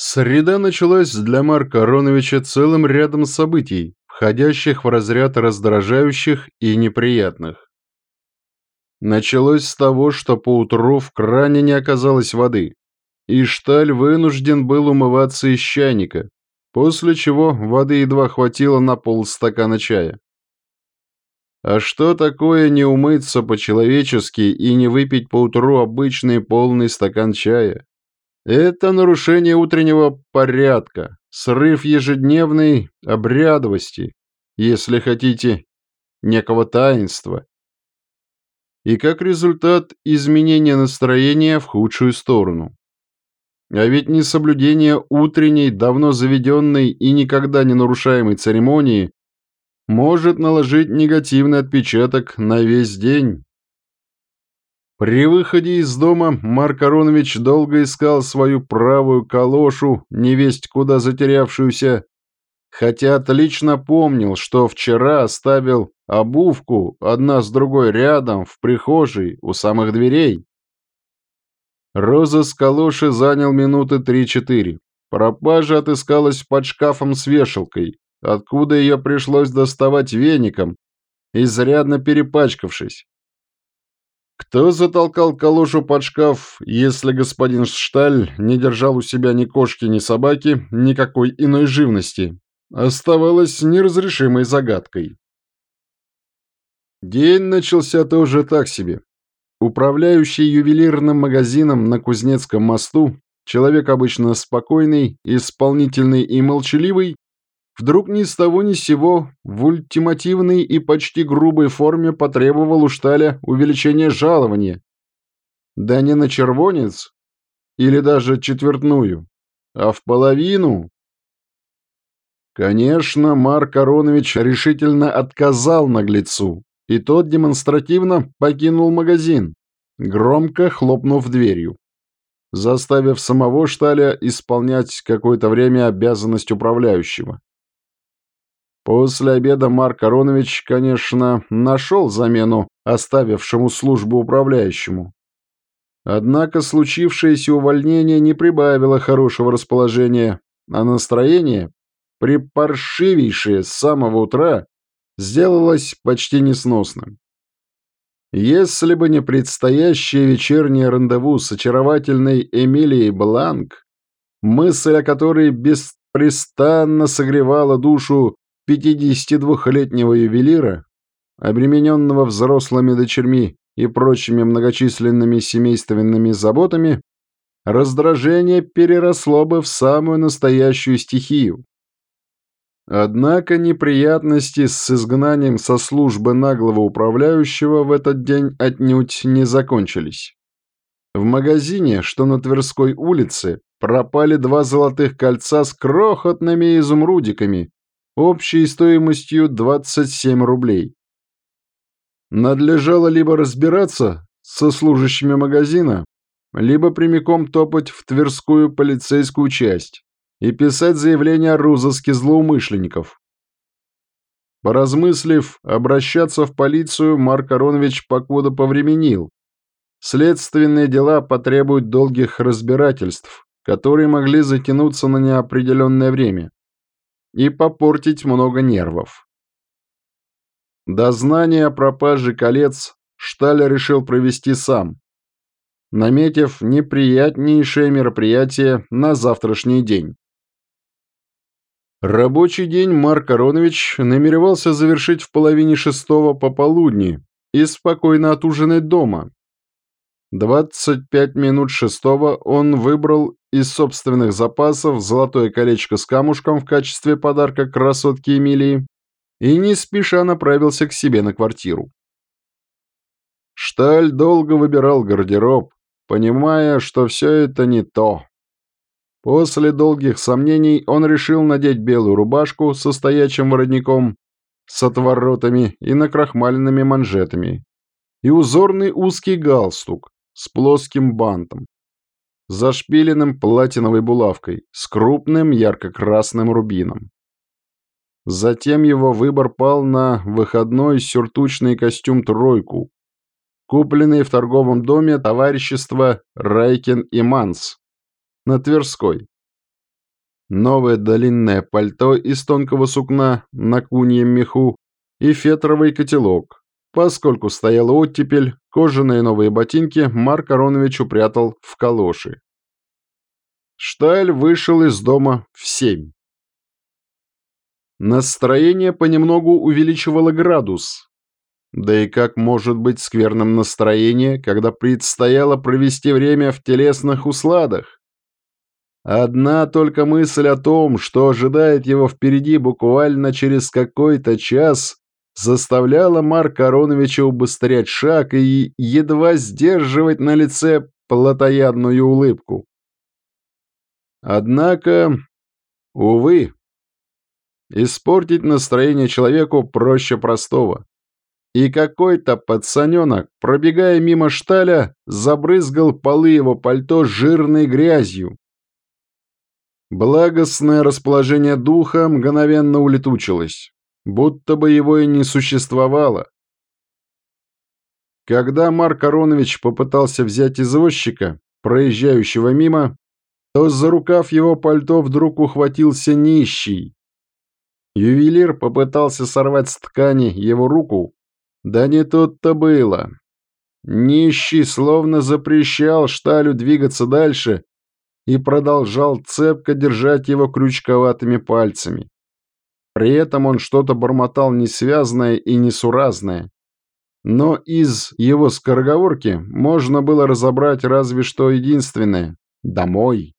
Среда началась для Марка Ароновича целым рядом событий, входящих в разряд раздражающих и неприятных. Началось с того, что поутру в кране не оказалось воды, и Шталь вынужден был умываться из чайника, после чего воды едва хватило на полстакана чая. А что такое не умыться по-человечески и не выпить поутру обычный полный стакан чая? Это нарушение утреннего порядка, срыв ежедневной обрядовости, если хотите, некого таинства. И как результат изменения настроения в худшую сторону. А ведь несоблюдение утренней, давно заведенной и никогда не нарушаемой церемонии может наложить негативный отпечаток на весь день. При выходе из дома Марк Аронович долго искал свою правую калошу, невесть куда затерявшуюся, хотя отлично помнил, что вчера оставил обувку одна с другой рядом в прихожей у самых дверей. Розыск калоши занял минуты три-четыре. Пропажа отыскалась под шкафом с вешалкой, откуда ее пришлось доставать веником, изрядно перепачкавшись. Кто затолкал калошу под шкаф, если господин Шталь не держал у себя ни кошки, ни собаки, никакой иной живности, оставалось неразрешимой загадкой. День начался тоже так себе. Управляющий ювелирным магазином на Кузнецком мосту, человек обычно спокойный, исполнительный и молчаливый, вдруг ни с того ни с сего в ультимативной и почти грубой форме потребовал у Шталя увеличения жалования. Да не на червонец или даже четвертную, а в половину. Конечно, Марк Аронович решительно отказал наглецу, и тот демонстративно покинул магазин, громко хлопнув дверью заставив самого Шталя исполнять какое-то время обязанность управляющего. После обеда Марк Аронович, конечно, нашел замену оставившему службу управляющему. Однако случившееся увольнение не прибавило хорошего расположения, а настроение, припаршивейшее с самого утра, сделалось почти несносным. Если бы не предстоящее вечернее рандеву с очаровательной Эмилией Бланк, мысль о которой беспрестанно согревала душу 52-летнего ювелира, обремененного взрослыми дочерьми и прочими многочисленными семейственными заботами, раздражение переросло бы в самую настоящую стихию. Однако неприятности с изгнанием со службы наглого управляющего в этот день отнюдь не закончились. В магазине, что на Тверской улице, пропали два золотых кольца с крохотными изумрудиками, общей стоимостью 27 рублей. Надлежало либо разбираться со служащими магазина, либо прямиком топать в Тверскую полицейскую часть и писать заявление о розыске злоумышленников. Поразмыслив, обращаться в полицию Марк Аронович покуда повременил. Следственные дела потребуют долгих разбирательств, которые могли затянуться на неопределенное время и попортить много нервов. Дознание о пропаже колец Шталь решил провести сам, наметив неприятнейшее мероприятие на завтрашний день. Рабочий день Марк Аронович намеревался завершить в половине шестого пополудни и спокойно отужинать дома, 25 минут шестого он выбрал из собственных запасов золотое колечко с камушком в качестве подарка красотке Эмилии и не спеша направился к себе на квартиру. Шталь долго выбирал гардероб, понимая, что все это не то. После долгих сомнений он решил надеть белую рубашку со стоячим воротником, с отворотами и накрахмаленными манжетами, и узорный узкий галстук, с плоским бантом, зашпиленным платиновой булавкой, с крупным ярко-красным рубином. Затем его выбор пал на выходной сюртучный костюм-тройку, купленный в торговом доме товарищества Райкин и Манс на Тверской. новое длинное пальто из тонкого сукна на куньем меху и фетровый котелок. Поскольку стояла оттепель, кожаные новые ботинки Марк Аронович упрятал в калоши. Шталь вышел из дома в семь. Настроение понемногу увеличивало градус. Да и как может быть скверным настроение, когда предстояло провести время в телесных усладах? Одна только мысль о том, что ожидает его впереди буквально через какой-то час, заставляла Марка Ароновича убыстрять шаг и едва сдерживать на лице плотоядную улыбку. Однако, увы, испортить настроение человеку проще простого. И какой-то пацаненок, пробегая мимо шталя, забрызгал полы его пальто жирной грязью. Благостное расположение духа мгновенно улетучилось, будто бы его и не существовало. Когда Марк Аронович попытался взять извозчика, проезжающего мимо, то за рукав его пальто вдруг ухватился нищий. Ювелир попытался сорвать с ткани его руку, да не тут-то было. Нищий словно запрещал Шталю двигаться дальше и продолжал цепко держать его крючковатыми пальцами. При этом он что-то бормотал несвязное и несуразное. Но из его скороговорки можно было разобрать разве что единственное – «домой».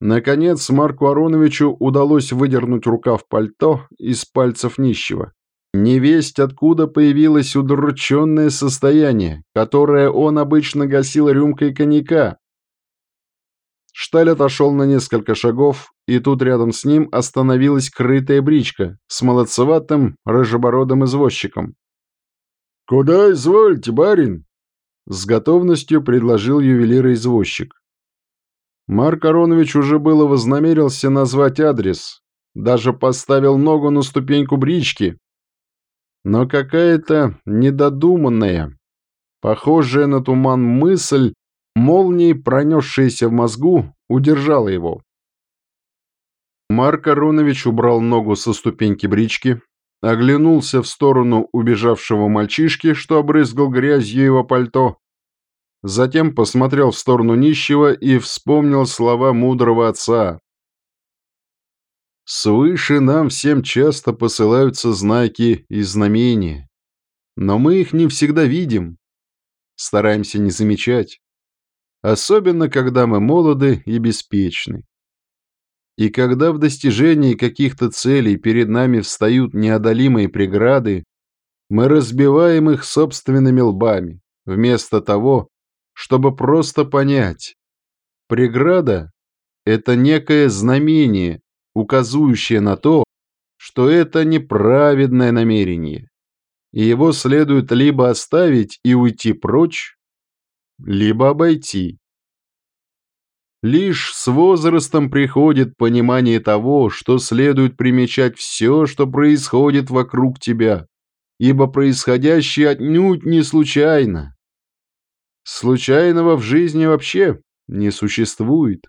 Наконец Марку Ароновичу удалось выдернуть рукав пальто из пальцев нищего. Невесть, откуда появилось удрученное состояние, которое он обычно гасил рюмкой коньяка. Шталь отошел на несколько шагов, и тут рядом с ним остановилась крытая бричка с молодцеватым рыжебородым извозчиком. «Куда извольте, барин?» С готовностью предложил ювелир-извозчик. Марк Аронович уже было вознамерился назвать адрес, даже поставил ногу на ступеньку брички. Но какая-то недодуманная, похожая на туман мысль, молнией пронесшаяся в мозгу, удержала его. Марк Аронович убрал ногу со ступеньки брички, оглянулся в сторону убежавшего мальчишки, что обрызгал грязью его пальто, Затем посмотрел в сторону нищего и вспомнил слова мудрого отца. «Свыше нам всем часто посылаются знаки и знамения, но мы их не всегда видим, стараемся не замечать, особенно когда мы молоды и беспечны. И когда в достижении каких-то целей перед нами встают неодолимые преграды, мы разбиваем их собственными лбами, вместо того, чтобы просто понять. Преграда – это некое знамение, указывающее на то, что это неправедное намерение, и его следует либо оставить и уйти прочь, либо обойти. Лишь с возрастом приходит понимание того, что следует примечать все, что происходит вокруг тебя, ибо происходящее отнюдь не случайно. Случайного в жизни вообще не существует.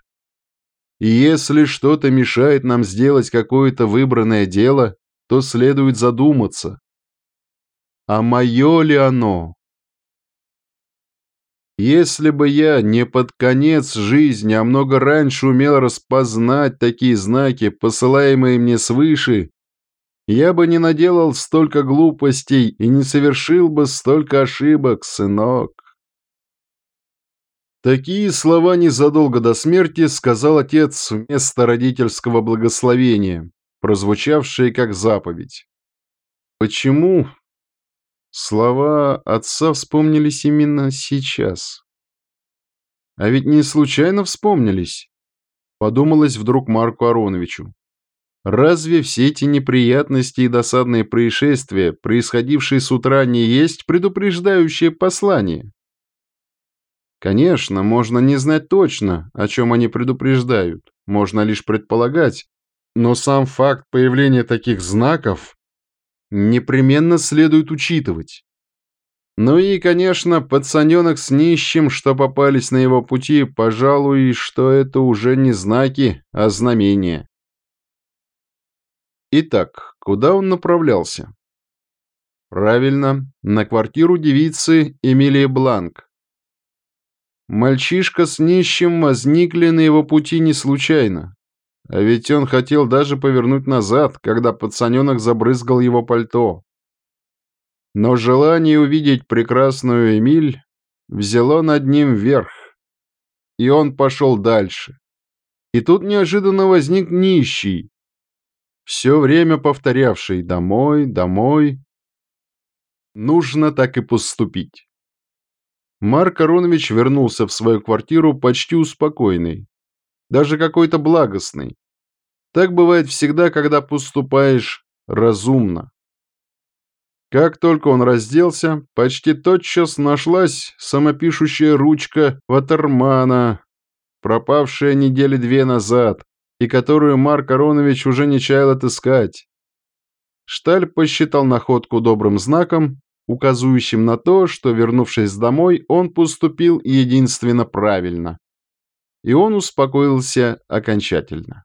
И если что-то мешает нам сделать какое-то выбранное дело, то следует задуматься. А мое ли оно? Если бы я не под конец жизни, а много раньше умел распознать такие знаки, посылаемые мне свыше, я бы не наделал столько глупостей и не совершил бы столько ошибок, сынок. Такие слова незадолго до смерти сказал отец вместо родительского благословения, прозвучавшие как заповедь. Почему слова отца вспомнились именно сейчас? А ведь не случайно вспомнились, подумалось вдруг Марку Ароновичу. Разве все эти неприятности и досадные происшествия, происходившие с утра, не есть предупреждающее послание? Конечно, можно не знать точно, о чем они предупреждают, можно лишь предполагать, но сам факт появления таких знаков непременно следует учитывать. Ну и, конечно, пацаненок с нищим, что попались на его пути, пожалуй, что это уже не знаки, а знамения. Итак, куда он направлялся? Правильно, на квартиру девицы Эмилии Бланк. Мальчишка с нищим возникли на его пути не случайно. А ведь он хотел даже повернуть назад, когда пацаненок забрызгал его пальто. Но желание увидеть прекрасную Эмиль взяло над ним верх, и он пошел дальше. И тут неожиданно возник нищий, все время повторявший «домой, домой». Нужно так и поступить. Марк Аронович вернулся в свою квартиру почти успокоенный, даже какой-то благостный. Так бывает всегда, когда поступаешь разумно. Как только он разделся, почти тотчас нашлась самопишущая ручка Ватермана, пропавшая недели две назад, и которую Марк Аронович уже не чаял отыскать. Шталь посчитал находку добрым знаком, указывающим на то, что, вернувшись домой, он поступил единственно правильно. И он успокоился окончательно.